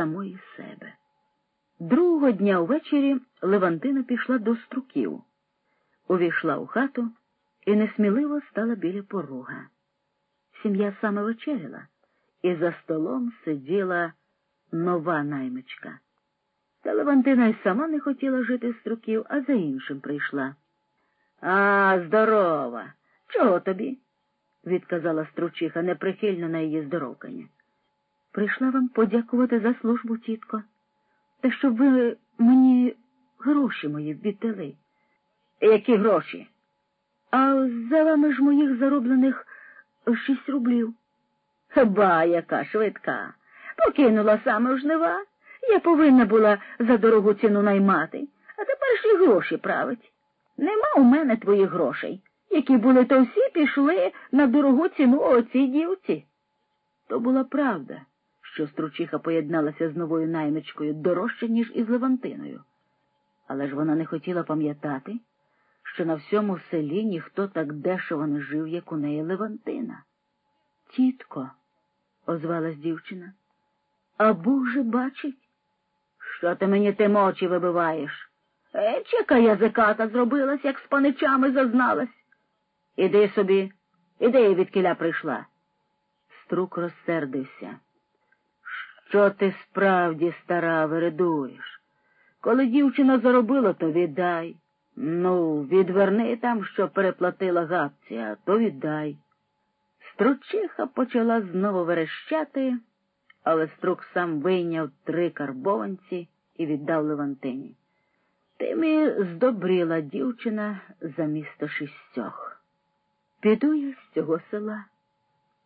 самої себе. Другого дня увечері Левантина пішла до струків, увійшла у хату і несміливо стала біля порога. Сім'я саме вечеряла, і за столом сиділа нова наймичка. Та Левантина й сама не хотіла жити з струків, а за іншим прийшла. А, здорова! Чого тобі? відказала стручиха, неприхильно на її здоровкання. Прийшла вам подякувати за службу, тітко, та щоб ви мені гроші мої віддали. Які гроші? А за вами ж моїх зароблених шість рублів. Ба, яка швидка. Покинула саме у жнива. Я повинна була за дорогу ціну наймати, а тепер ж і гроші править. Нема у мене твоїх грошей, які були, то всі пішли на дорогу ціну оцій дівці. То була правда, що Стручиха поєдналася з новою наймичкою дорожче, ніж із Левантиною. Але ж вона не хотіла пам'ятати, що на всьому селі ніхто так дешево не жив, як у неї Левантина. Тітко, озвалась дівчина, а Бог же бачить. Що ти мені тим очі вибиваєш? Е, чека язиката зробилась, як з паничами зазналась. Іди собі, іди від кіля прийшла. Струк розсердився. Що ти справді, стара, вередуєш? Коли дівчина заробила, то віддай. Ну, відверни там, що переплатила гапці, то віддай. Стручиха почала знову верещати, але струк сам вийняв три карбованці і віддав Левантині. Тим і здобріла дівчина за місто шістьох. Піду я з цього села,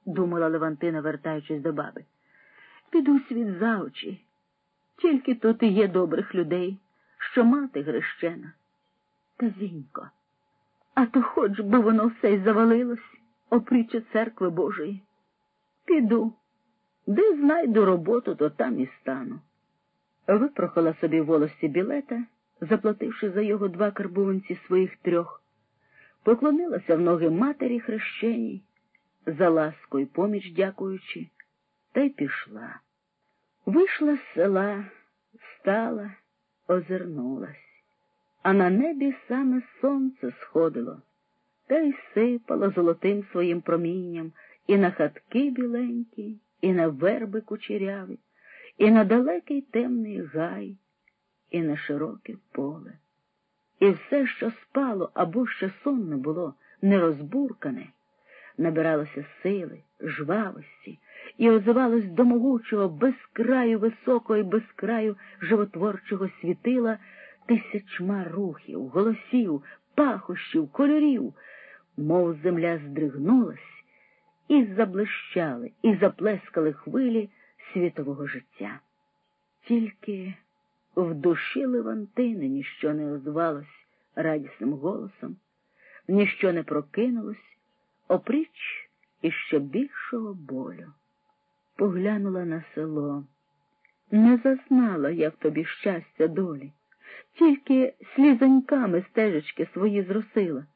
думала Левантина, вертаючись до баби. Піду світ за очі. Тільки тут і є добрих людей, що мати грещена. Та зінько, а то хоч би воно все й завалилось, опріче церкви Божої. Піду, де знайду роботу, то там і стану. Випрохала собі волості білета, заплативши за його два карбованці своїх трьох, поклонилася в ноги матері хрещеній, за ласку й поміч дякуючи, та й пішла. Вийшла з села, стала, озирнулась а на небі саме сонце сходило, та й сипало золотим своїм промінням і на хатки біленькі, і на верби кучеряві, і на далекий темний гай, і на широке поле. І все, що спало або ще сонне було, нерозбуркане, набиралося сили, жвавості і озивалось до могучого безкраю високого і безкраю животворчого світила тисячма рухів, голосів, пахощів, кольорів, мов земля здригнулась, і заблищали, і заплескали хвилі світового життя. Тільки в душі Левантини ніщо не озвалось радісним голосом, ніщо не прокинулось, опріч іще більшого болю. Поглянула на село, не зазнала я в тобі щастя долі тільки слізоньками стежечки свої зросила.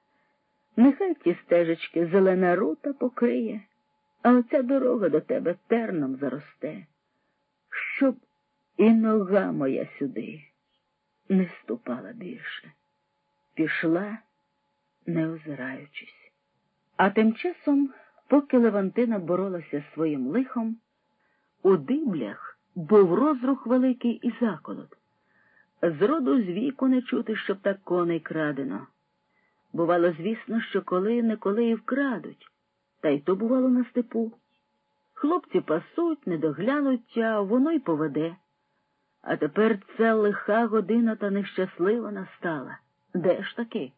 Нехай ті стежечки зелена рута покриє, а оця дорога до тебе терном заросте, щоб і нога моя сюди не ступала більше. Пішла, не озираючись. А тим часом, поки Левантина боролася з своїм лихом, у диблях був розрух великий і заколот. Зроду з віку не чути, щоб так коней крадено. Бувало, звісно, що коли неколи і вкрадуть, та й то бувало на степу. Хлопці пасуть, не доглянуть, а воно й поведе. А тепер ця лиха година та нещаслива настала. Де ж таки?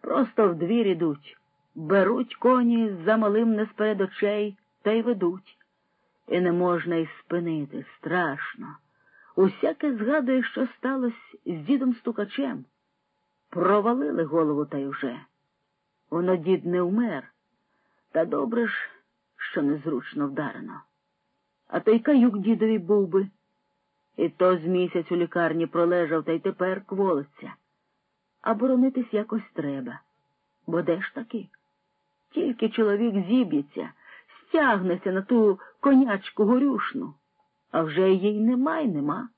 Просто в двір ідуть, беруть коні за малим не сперед очей та й ведуть. І не можна й спинити страшно. Усяке згадує, що сталося з дідом стукачем. Провалили голову та й уже. Воно дід не вмер, та добре ж, що незручно вдарено. А той каюк дідові був би. І то з місяць у лікарні пролежав та й тепер кволиться. А боронитись якось треба. Бо де ж таки? Тільки чоловік зіб'ється, стягнеться на ту конячку горюшну а вже їй нема й нема.